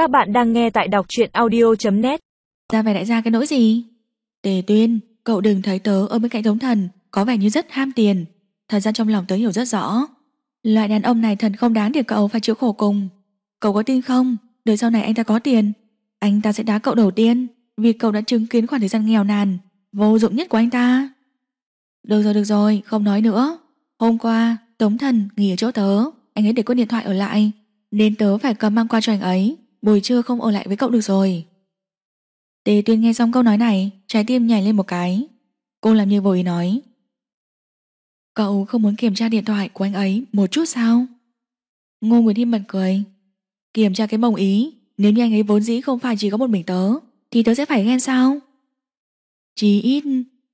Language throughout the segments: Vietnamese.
Các bạn đang nghe tại đọc truyện audio.net Ra vẻ đại gia cái nỗi gì? Tề tuyên, cậu đừng thấy tớ ở bên cạnh tống thần có vẻ như rất ham tiền. Thật ra trong lòng tớ hiểu rất rõ. Loại đàn ông này thật không đáng để cậu phải chịu khổ cùng. Cậu có tin không? Đời sau này anh ta có tiền. Anh ta sẽ đá cậu đầu tiên vì cậu đã chứng kiến khoảng thời gian nghèo nàn, vô dụng nhất của anh ta. Được rồi, được rồi, không nói nữa. Hôm qua, Tống Thần nghỉ ở chỗ tớ, anh ấy để quên điện thoại ở lại, nên tớ phải cầm mang qua cho anh ấy. Buổi trưa không ở lại với cậu được rồi. Tề Tuyên nghe xong câu nói này, trái tim nhảy lên một cái. Cô làm như vô ý nói. Cậu không muốn kiểm tra điện thoại của anh ấy một chút sao? Ngô Nguyễn Hiêm bật cười. Kiểm tra cái mông ý, nếu như anh ấy vốn dĩ không phải chỉ có một mình tớ, thì tớ sẽ phải ghen sao? Chỉ ít,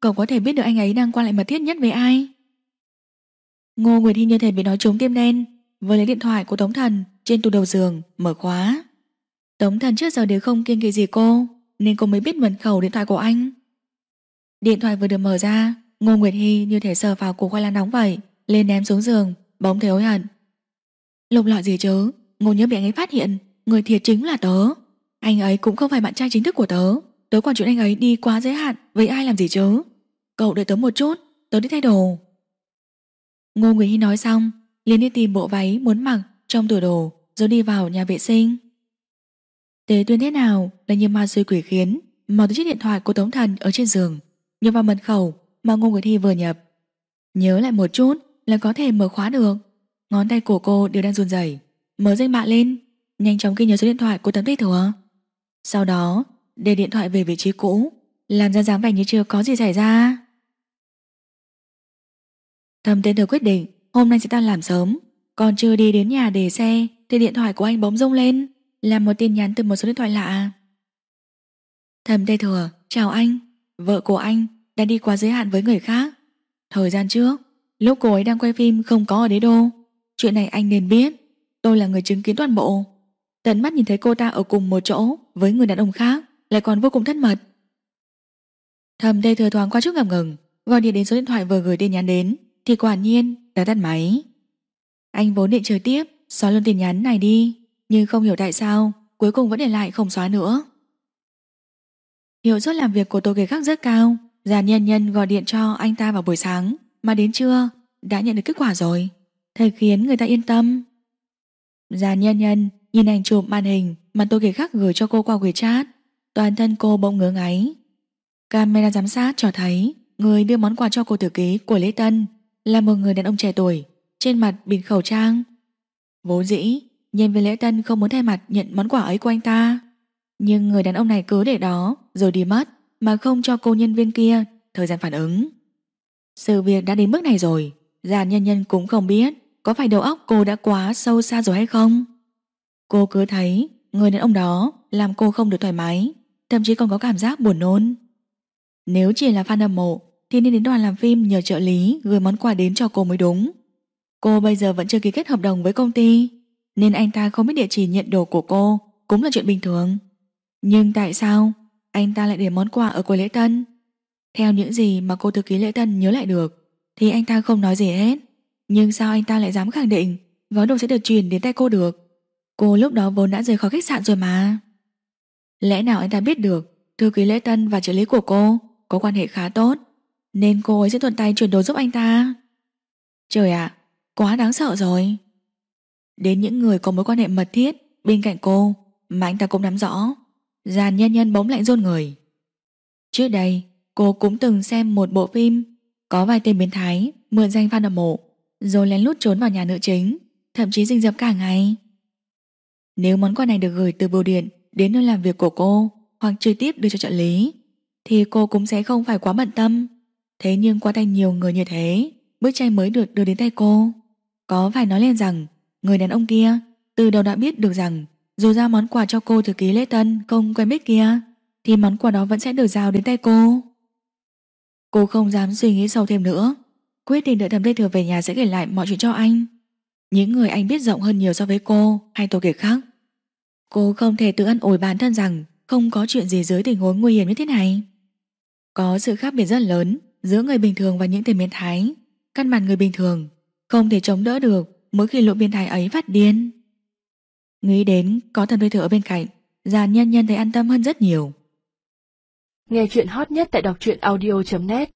cậu có thể biết được anh ấy đang qua lại mật thiết nhất với ai. Ngô Nguyệt Hy như thể bị nói trúng tim đen, vừa lấy điện thoại của Tống Thần trên tủ đầu giường, mở khóa. Tống Thần trước giờ đều không kiêng kỵ gì cô, nên cô mới biết mật khẩu điện thoại của anh. Điện thoại vừa được mở ra, Ngô Nguyệt Hy như thể sờ vào củ khoai lang nóng vậy, lên ném xuống giường, bỗng thấy hối hận. Lục lọi gì chứ, Ngô nhớ bị anh ấy phát hiện, người thiệt chính là tớ. Anh ấy cũng không phải bạn trai chính thức của tớ, tớ còn chuyện anh ấy đi quá giới hạn với ai làm gì chứ. Cậu đợi tớ một chút, tớ đi thay đồ. Ngô Nguyệt Hy nói xong, liền đi tìm bộ váy muốn mặc trong tủ đồ, rồi đi vào nhà vệ sinh. Tế tuyên thế nào là như ma rơi quỷ khiến, mở tới chiếc điện thoại của Tống Thần ở trên giường, nhập vào mật khẩu mà Ngô Nguyệt Hy vừa nhập. Nhớ lại một chút là có thể mở khóa được. Ngón tay của cô đều đang run rẩy, mở danh bạ lên, nhanh chóng ghi nhớ số điện thoại của Tấm Tây Thừa. Sau đó, để điện thoại về vị trí cũ, làm ra dáng vẻ như chưa có gì xảy ra. Thầm tên thừa quyết định hôm nay sẽ ta làm sớm, còn chưa đi đến nhà để xe thì điện thoại của anh bỗng rung lên, là một tin nhắn từ một số điện thoại lạ. À? Thầm Tê Thừa, chào anh, vợ của anh đã đi quá giới hạn với người khác. Thời gian trước, lúc cô ấy đang quay phim không có ở đế đô, chuyện này anh nên biết, tôi là người chứng kiến toàn bộ. Tận mắt nhìn thấy cô ta ở cùng một chỗ với người đàn ông khác, lại còn vô cùng thân mật. Thầm Tê Thừa thoáng qua trước ngập ngừng, gọi điện đến số điện thoại vừa gửi tin nhắn đến, thì quả nhiên đã tắt máy. Anh vốn định chờ tiếp, xóa luôn tin nhắn này đi, nhưng không hiểu tại sao, cuối cùng vẫn để lại không xóa nữa. Hiệu suất làm việc của tổ kế Khắc rất cao, già nhân nhân gọi điện cho anh ta vào buổi sáng, mà đến trưa đã nhận được kết quả rồi, Thầy khiến người ta yên tâm. Già nhân nhân nhìn ảnh chụp màn hình mà tổ kế Khắc gửi cho cô qua WeChat, toàn thân cô bỗng ngớ ngáy. Camera giám sát cho thấy người đưa món quà cho cô thư ký của Lễ Tân là một người đàn ông trẻ tuổi, trên mặt bịt khẩu trang. Vốn dĩ, nhân viên lễ tân không muốn thay mặt nhận món quà ấy của anh ta. Nhưng người đàn ông này cứ để đó, rồi đi mất, mà không cho cô nhân viên kia thời gian phản ứng. Sự việc đã đến mức này rồi, già nhân nhân cũng không biết có phải đầu óc cô đã quá sâu xa rồi hay không. Cô cứ thấy người đàn ông đó làm cô không được thoải mái, thậm chí còn có cảm giác buồn nôn. Nếu chỉ là fan hâm mộ thì nên đến đoàn làm phim nhờ trợ lý gửi món quà đến cho cô mới đúng. Cô bây giờ vẫn chưa ký kết hợp đồng với công ty, nên anh ta không biết địa chỉ nhận đồ của cô cũng là chuyện bình thường. Nhưng tại sao anh ta lại để món quà ở quầy lễ tân? Theo những gì mà cô thư ký lễ tân nhớ lại được, thì anh ta không nói gì hết. Nhưng sao anh ta lại dám khẳng định gói đồ sẽ được truyền đến tay cô được? Cô lúc đó vốn đã rời khỏi khách sạn rồi mà. Lẽ nào anh ta biết được thư ký lễ tân và trợ lý của cô có quan hệ khá tốt nên cô ấy sẽ thuận tay chuyển đồ giúp anh ta. Trời ạ, quá đáng sợ rồi. Đến những người có mối quan hệ mật thiết bên cạnh cô mà anh ta cũng nắm rõ. Giàn nhân nhân bỗng lạnh rôn người. Trước đây, cô cũng từng xem một bộ phim có vài tên biến thái mượn danh fan hâm mộ rồi lén lút trốn vào nhà nữ chính thậm chí rình rập cả ngày. Nếu món quà này được gửi từ bưu điện đến nơi làm việc của cô hoặc trực tiếp đưa cho trợ lý thì cô cũng sẽ không phải quá bận tâm. Thế nhưng qua tay nhiều người như thế bức tranh mới được đưa đến tay cô. Có phải nói lên rằng người đàn ông kia, từ đầu đã biết được rằng, dù ra món quà cho cô thư ký lễ tân, không quen biết kia, thì món quà đó vẫn sẽ được giao đến tay cô. Cô không dám suy nghĩ sâu thêm nữa, quyết định đợi thầm Lê Thừa về nhà sẽ kể lại mọi chuyện cho anh. Những người anh biết rộng hơn nhiều so với cô, hay tổ kể khác. Cô không thể tự ăn ủi bản thân rằng không có chuyện gì dưới tình huống nguy hiểm như thế này. Có sự khác biệt rất lớn giữa người bình thường và những tên biến thái. Căn bản người bình thường không thể chống đỡ được mỗi khi lộ biên thái ấy phát điên. Nghĩ đến có thần Lê Thừa ở bên cạnh, già nhân nhân thấy an tâm hơn rất nhiều. Nghe chuyện hot nhất tại đọc truyện audio.net